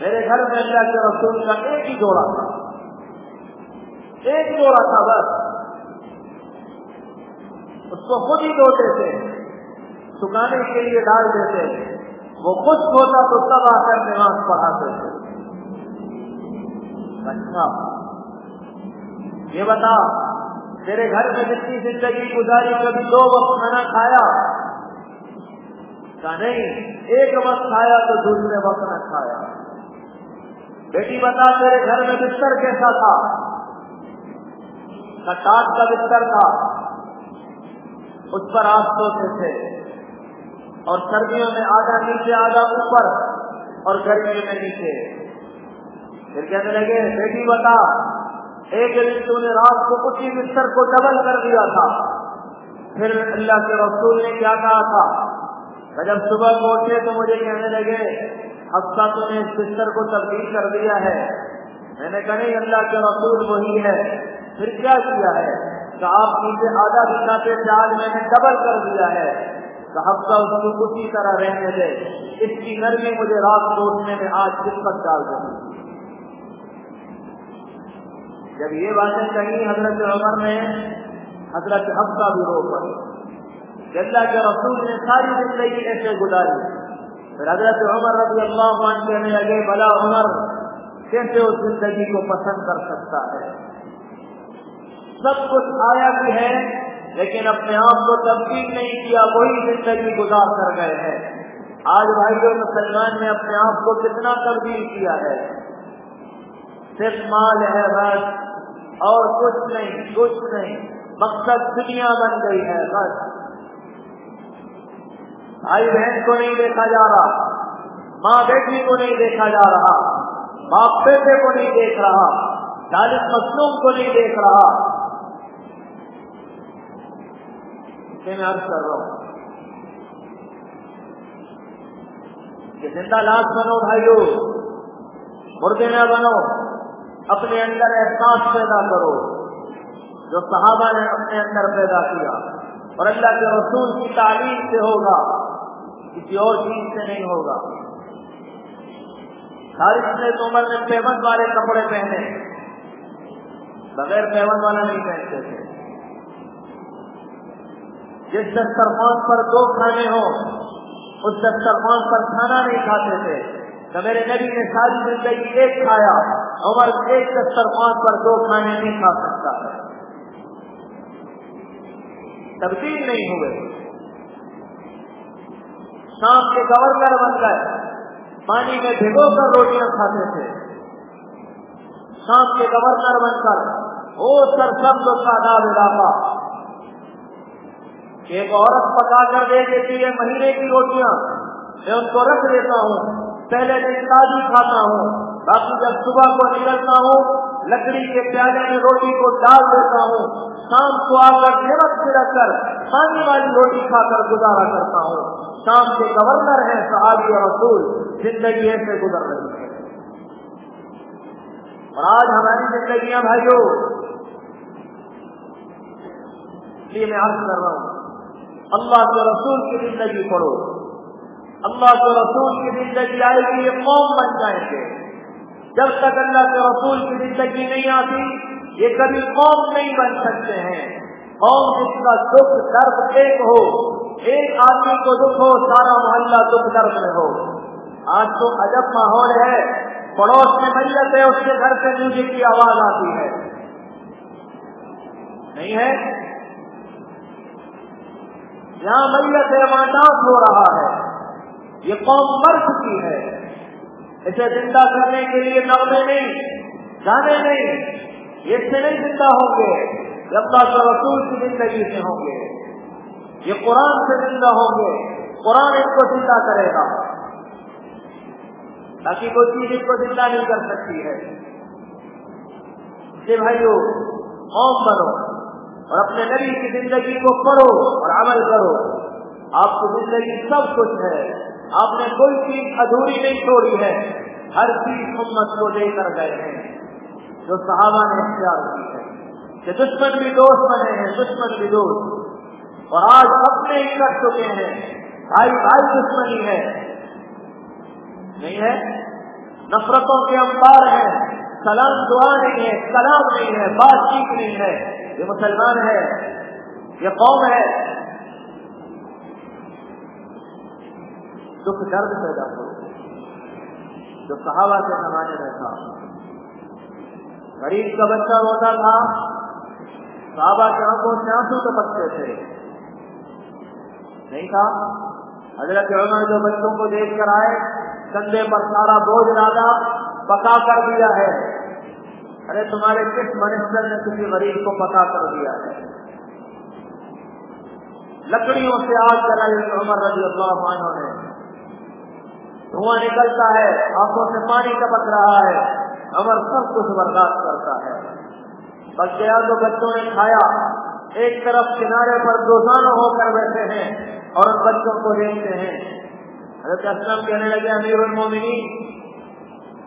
میرے گھر میں اللہ کے رسول کا ایک ہی جوڑا تھا۔ ایک جوڑا تھا بس۔ اس کو خود ہی دھوتے تھے، سکھانے کے لیے ڈال دیتے وہ خود ہوتا تو تب آ کر نماز پڑھاتے تھے۔ اچھا۔ یہ بتا تیرے گھر میں جتنی زندگی گزاری کبھی دو وقت کھانا کھایا۔ کا نہیں، ایک وقت کھایا تو دوسرے وقت نہ کھایا۔ بیٹی بتا، تیرے گھر میں بستر کیسا تھا؟ کٹاٹ کا بستر تھا۔ اس پر آپ سوتے تھے۔ اور سردیوں میں آدھا نیچے، آدھا اوپر، اور گرمیوں میں نیچے۔ پھر کہنے لگے، بیٹی بتا ایک دن نے رات کو اسی بستر کو ڈبل کر دیا تھا۔ پھر اللہ کے رسول نے کیا کہا تھا؟ جب صبح کو اٹھے تو مجھے کہنے لگے ہفتہ تو نے اس بستر کو تبدیل کر دیا ہے۔ میں نے کہا، نہیں، اللہ کے رسول وہی ہے۔ پھر کیا کیا ہے؟ کہ آپ نیچے آدھا دکھاتے تھے آج میں نے ڈبل کر دیا ہے۔ کہ ہفتہ اس کو اسی طرح رہنے دے۔ اس کی نرمی مجھے رات کو اٹھنے میں آج قسمت ڈال دیں جب یہ باتیں کہیں حضرت عمر نے، حضرت حفصہ بھی رو پڑی اللہ کے رسول نے ساری زندگی ایسے گزاری۔ پھر حضرت عمر رضی اللہ عنہ کہنے لگے، بلا عمر، کیسے اس زندگی کو پسند کر سکتا ہے؟ سب کچھ آیا بھی ہے، لیکن اپنے آپ کو تبدیل نہیں کیا، وہی زندگی گزار کر گئے ہیں۔ آج بھائی مسلمان نے اپنے آپ کو کتنا تبدیل کیا ہے؟ صرف مال ہے، بس۔ اور کچھ نہیں کچھ نہیں۔ مقصد دنیا بن گئی ہے، بس۔ بھائی بہن کو نہیں دیکھا جا رہا، ماں بیٹی کو نہیں دیکھا جا رہا، باپ بیٹے کو نہیں دیکھ رہا ظالم مظلوم کو نہیں دیکھ رہا۔ میں عرض کر رہا ہوں؟ کہ زندہ لاش بنو بھائیو، مردے نہ بنو۔ اپنے اندر احساس پیدا کرو، جو صحابہ نے اپنے اندر پیدا کیا۔ اور اللہ کے رسول کی تعلیم سے ہوگا، کسی اور چیز سے نہیں ہوگا۔ خالد نے عمر نے پیمنٹ والے کپڑے پہنے، بغیر پیمنٹ والا نہیں پہنتے تھے۔ جس دسترخوان پر دو کھانے ہوں، اس دسترخوان پر کھانا نہیں کھاتے تھے۔ تو میرے نبی نے ساری زندگی ایک کھایا۔ عمر ایک دسترخوان پر دو کھانے نہیں کھا سکتا ہے۔ تبدیل نہیں ہوئے۔ شام کے گورنر بن گئے۔ پانی میں بھگو کر روٹیاں کھاتے تھے۔ شام کے گورنر بن کر وہ سر سب لوگ کا علاقہ ایک عورت پکا کر دے دیتی ہے مہینے کی روٹیاں۔ میں ان کو رکھ دیتا ہوں۔ پہلے دن تازی کھاتا ہوں۔ باقی جب صبح کو نکلتا ہوں، لکڑی کے پیالے میں روٹی کو ڈال دیتا ہوں، شام کو آ کر چھڑک چھڑک کر پانی والی روٹی کھا کر گزارا کرتا ہوں۔ شام کے گورنر ہیں صحابی رسول، زندگی ایسے گزر رہی ہے۔ اور آج ہماری زندگیاں بھائیو لیے میں عرض کر رہا ہوں، اللہ کے رسول کی زندگی پڑھو۔ اللہ کے رسول کی زندگی آئے گی، یہ قوم بن جائیں گے۔ جب تک اللہ کے رسول کی زندگی نہیں آتی، یہ کبھی قوم نہیں بن سکتے ہیں۔ قوم جس کا دکھ درد ایک ہو، ایک آدمی کو دکھ ہو، سارا محلہ دکھ درد میں ہو۔ آج تو عجب ماحول ہے، پڑوس میں میت ہے، اس کے گھر سے میوزک کی آواز آتی ہے۔ نہیں ہے؟ یہاں میت ہے، وہاں ڈانس ہو رہا ہے۔ یہ قوم مر چکی ہے۔ اسے زندہ کرنے کے لیے نغمے نہیں، گانے نہیں، یہ سے نہیں زندہ ہوں گے جب تک رسول کی زندگی سے ہوں گے۔ یہ قرآن سے زندہ ہوں گے، قرآن ان کو زندہ کرے گا۔ تاکہ کوئی چیز اس کو زندہ نہیں کر سکتی ہے۔ کہ بھائیو، قوم بنو اور اپنے نبی کی زندگی کو پڑھو اور عمل کرو۔ آپ کی زندگی سب کچھ ہے۔ آپ نے کوئی چیز ادھوری نہیں چھوڑی ہے، ہر چیز امت کو دے کر گئے ہیں۔ جو صحابہ نے اختیار کی ہے، کہ دشمن بھی دوست بنے ہیں، دشمن بھی دوست۔ اور آج اپنے ہی کر چکے ہیں، بھائی بھائی دشمنی ہے۔ نہیں ہے؟ نفرتوں کے انبار ہیں۔ سلام دعا نہیں ہے سلام نہیں ہے، بات چیت نہیں ہے۔ یہ مسلمان ہے، یہ قوم ہے۔ دکھ درد پیدا ہو جو صحابہ کے زمانے میں تھا۔ غریب کا بچہ روتا تھا، صحابہ کے آنکھوں سے آنسو ٹپکتے تھے۔ نہیں تھا؟ حضرت عمر جو بچوں کو دیکھ کر آئے، کندھے پر سارا بوجھ لادا، پکا کر دیا ہے۔ ارے، تمہارے کس منسٹر نے کسی غریب کو پکا کر دیا ہے؟ لکڑیوں سے آگ کرائی عمر رضی اللہ عنہ نے۔ دھواں نکلتا ہے، آنکھوں سے پانی ٹپک رہا ہے امر سب کچھ برداشت کرتا ہے۔ بچے تو بچوں نے کھایا۔ ایک طرف کنارے پر روزانہ ہو کر بیٹھے ہیں اور بچوں کو دیکھتے ہیں۔ حضرت اسلم کہنے لگے، امیر المومنین،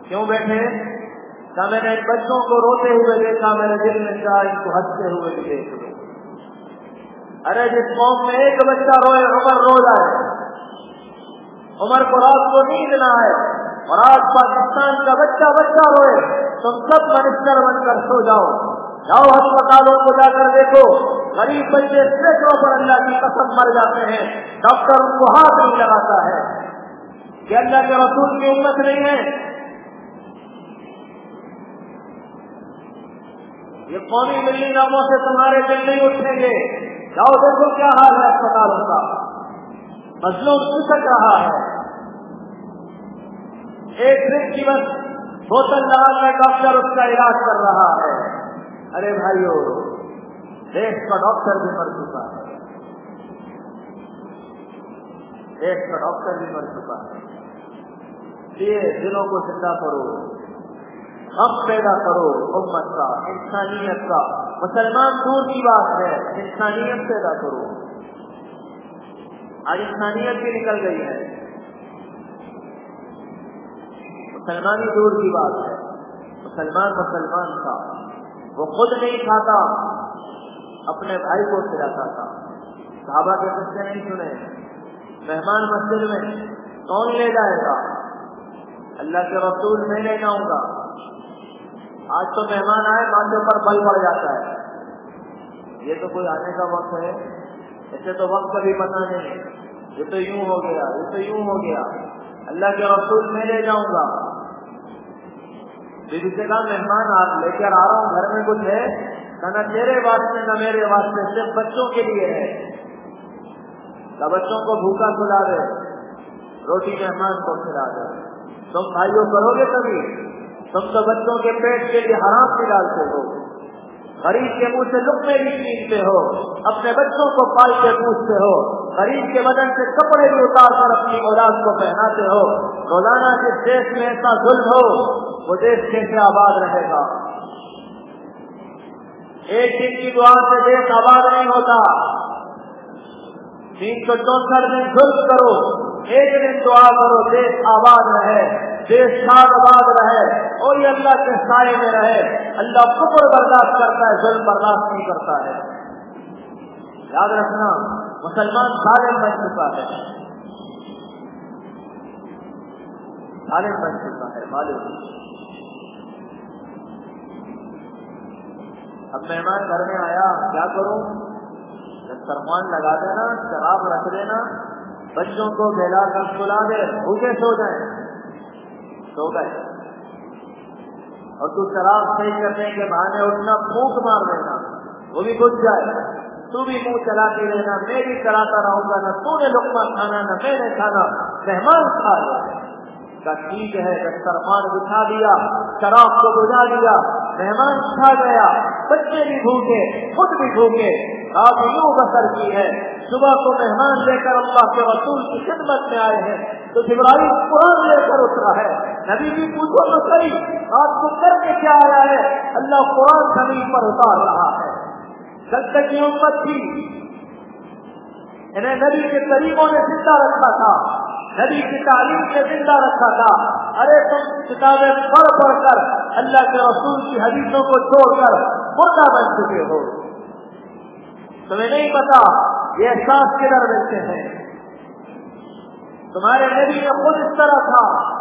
کیوں بیٹھے؟ کیا میں نے بچوں کو روتے ہوئے دیکھا میرے دل میں کیا ان کو ہنستے ہوئے بھی دیکھ لو۔ ارے، جس قوم میں ایک بچہ روئے، عمر رو جائے۔ عمر کو رات کو نیند نہ ہے اور آج پاکستان کا بچہ بچہ روئے تم سب منسٹر بن کر سو جاؤ۔ جاؤ ہسپتالوں کو جا کر دیکھو، غریب بچے سینکڑوں پر اللہ کی قسم مر جاتے ہیں، ڈاکٹر ان کو ہاتھ نہیں لگاتا ہے۔ کہ اللہ کے رسول کی امت نہیں ہے۔ یہ قومی ملی ناموں سے تمہارے دل نہیں اٹھیں گے۔ جاؤ دیکھو کیا حال ہے اسپتالوں کا۔ مظلوم سکھ رہا ہے۔ ایک دن کی بس بوتل لگا کر ڈاکٹر اس کا علاج کر رہا ہے۔ ارے بھائیو دیش کا ڈاکٹر بھی مر چکا ہے۔ دیش کا ڈاکٹر بھی مر چکا ہے۔ یہ دلوں کو زندہ کرو۔ ہم پیدا کرو امت کا، انسانیت کا۔ مسلمان دور کی بات ہے، انسانیت پیدا کرو۔ آج انسانیت بھی نکل گئی ہے۔ مسلمانی دور کی بات ہے۔ مسلمان مسلمان تھا۔ وہ خود نہیں کھاتا، اپنے بھائی کو کھلاتا تھا صحابہ کے بچے نہیں سنے۔ مہمان مسجد میں کون لے جائے گا؟ اللہ کے رسول میں لے جاؤں گا۔ آج تو مہمان آئے ماتھے پر بل پڑ جاتا ہے۔ یہ تو کوئی آنے کا وقت ہے۔ ایسے تو وقت کبھی پتا نہیں۔ یہ تو یوں ہو گیا، یہ تو یوں ہو گیا۔ اللہ کے رسول میں لے جاؤں گا۔ سے کہا، مہمان آپ لے کر آ رہا ہوں، گھر میں کچھ ہے؟ نہ تیرے واسطے، نہ میرے واسطے، صرف بچوں کے لیے ہے۔ نہ بچوں کو بھوکا کھلا دے، روٹی مہمان کو کھلا دے۔ تم بھائیوں کرو گے کبھی؟ تم تو بچوں کے پیٹ کے لیے حرام بھی ڈالتے ہو۔ غریب کے منہ سے لکمے بھی چھینتے ہو۔ اپنے بچوں کو پال کے پوچھتے ہو۔ غریب کے بدن سے کپڑے بھی اتار کر اپنی اولاد کو پہناتے ہو۔ روزانہ جس دیش میں ایسا ظلم ہو۔ وہ دیش کیسے آباد رہے گا۔ ایک دن کی دعا سے دیش آباد نہیں ہوتا۔ تین سو چونسٹھ دن ظلم کرو۔ ایک دن دعا کرو دیش آباد رہے دیش شاد آباد رہے۔ اور یہ اللہ کے سائے میں رہے۔ اللہ کفر برداشت کرتا ہے، ظلم برداشت نہیں کرتا ہے۔ یاد رکھنا، مسلمان ظالم بن چکا ہے۔ ظالم بن چکا ہے معلوم اب مہمان گھر میں آیا، کیا کروں؟ سرمان لگا دینا، شراب رکھ دینا، بچوں کو بہلا کر سلا دے، بھوکے سو جائیں۔ سو گئے۔ اور تو شراب صحیح کرنے کے بہانے اٹھنا، پھونک مار دینا۔ وہ بھی گھس جائے۔ تو بھی منہ چلا کے لینا، میں بھی چلاتا رہوں گا، نہ تو نے لکما کھانا، نہ میں نے کھانا، مہمان کھا لیا۔ ٹھیک ہے سرمان بچھا دیا، شراب کو بجھا دیا، مہمان کھا گیا۔ بچے بھی بھوکے، خود بھی بھوکے۔ آپ یوں بسر کی ہے۔ صبح کو مہمان لے کر اللہ کے رسول کی خدمت میں آئے ہیں۔ تو جبرائیل قرآن لے کر اترا ہے۔ نبی بھی پوچھو تو صحیح آپ کو کر کے کیا آیا ہے؟ اللہ قرآن زمین پر اتار رہا ہے۔ جب تک کی امت تھی، انہیں نبی کے طریقوں نے زندہ رکھا تھا۔ نبی کی تعلیم سے زندہ رکھا تھا۔ ارے تم کتابیں پڑھ پڑھ کر اللہ کے رسول کی حدیثوں کو چھوڑ کر مردہ بن چکے ہو۔ تمہیں نہیں پتا یہ احساس کدھر ملتے ہیں۔ تمہارے نبی میں خود اس طرح تھا۔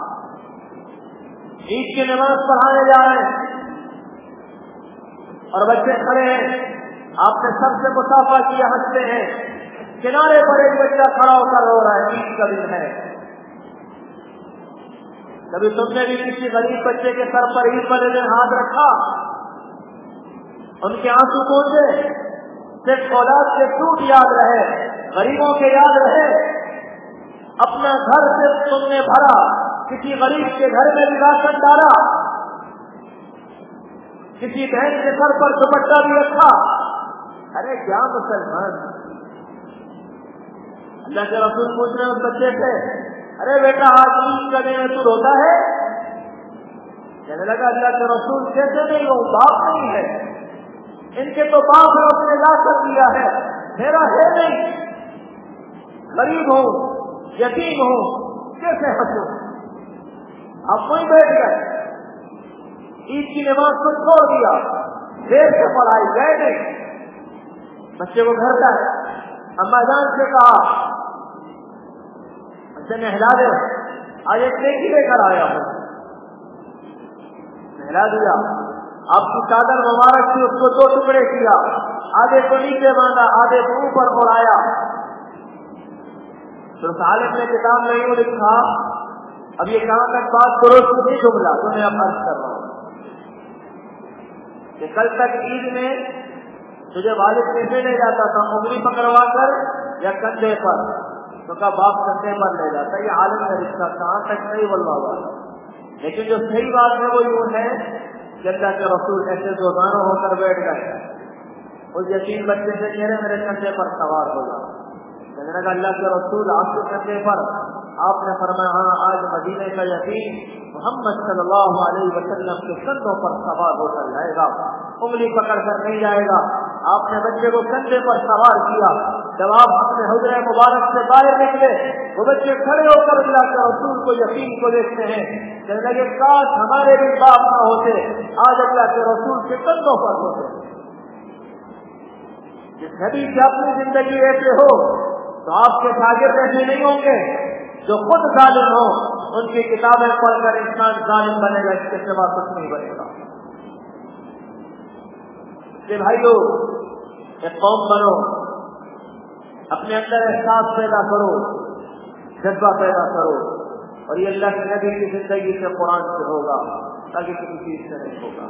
عید کی نماز پڑھانے جا رہے ہیں اور بچے کھڑے ہیں۔ آپ نے سب سے مسافہ کیا ہنستے ہیں۔ کنارے پر ایک بچہ کھڑا ہو کر رو رہا ہے۔ عید کا دن ہے۔ کبھی تم نے بھی کسی غریب بچے کے سر پر عید والے دن ہاتھ رکھا؟ ان کے آنسو پہنچے صرف اولاد کے ٹوٹ یاد رہے؟ غریبوں کے یاد رہے؟ اپنا گھر صرف تم نے بھرا، کسی غریب کے گھر میں بھی راشن ڈالا، کسی بہن کے سر پر دوپٹہ بھی رکھا۔ ارے، کیا مسلمان؟ اللہ کے رسول پوچھ رہے اس بچے سے، ارے بیٹا، آج عید کا دن تو روتا ہے؟ کہنے لگا، اللہ کے رسول کیسے نہیں، وہ باپ نہیں ہے۔ ان کے تو باپ نے اس نے لا کر دیا ہے۔ میرا ہے نہیں۔ غریب ہوں، یتیم ہوں، کیسے ہنسو اب کوئی بیٹھ گئے۔ عید کی نماز کو چھوڑ دیا۔ دیر سے پڑھائی گئے نہیں۔ بچے کو گھر جائے اما جان سے کہا، بچے نہلا دے آج ایک نیکی لے کر آیا ہوں۔ نہلا دیا۔ آپ کی چادر مبارک تھی، اس کو دو ٹکڑے کیا۔ آدھے کو نیچے باندھا، آدھے کو اوپر مڑایا تو سالم نے کتاب نہیں لکھا، اب یہ کہاں تک بات کرو تو نہیں جملہ تو میں اب عرض کر رہا ہوں۔ کہ کل تک عید میں تجھے والد کیسے لے جاتا تھا، انگلی پکڑوا کر یا کندھے پر۔ تو کہا، باپ کندھے پر لے جاتا، یہ عالم کا رشتہ، کہاں تک؟ نہیں بولنا ہوا۔ لیکن جو صحیح بات ہے وہ یوں ہے کہ کے رسول ایسے دو ہو کر بیٹھ گئے، اس یتیم بچے سے کہہ رہے، میرے کندھے پر سوار ہو جاؤ۔ کہنے لگا اللہ کے رسول، آپ کے کندھے پر۔ آپ نے فرمایا ہاں آج مدینے کا یقین محمد صلی اللہ علیہ وسلم کے کندھوں پر سوار ہو کر جائے گا۔ انگلی پکڑ کر نہیں جائے گا۔ آپ نے بچے کو کندھے پر سوار کیا۔ جب آپ اپنے حضر مبارک سے باہر نکلے وہ بچے کھڑے ہو کر اللہ کے رسول کو یقین کو دیکھتے ہیں۔ کہنے لگے، کاش ہمارے بھی باپ نہ ہوتے، آج اللہ کے رسول کے کندھوں پر ہوتے۔ جس نبی سے اپنی زندگی ایسے ہو تو آپ کے شاگرد ایسے نہیں ہوں گے۔ جو خود ظالم ہو، ان کی کتابیں پڑھ کر انسان ظالم بنے گا، اس کے سوا کچھ نہیں بنے گا۔ کہ بھائیو، ایک قوم بنو۔ اپنے اندر احساس پیدا کرو، جذبہ پیدا کرو اور یہ اللہ کے نبی کی زندگی سے قرآن سے ہوگا، تاکہ کسی چیز سے نہیں ہوگا۔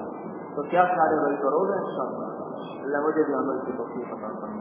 تو کیا سارے بھائی کرو گے اللہ مجھے بھی عمل کی توفیق عطا کرنا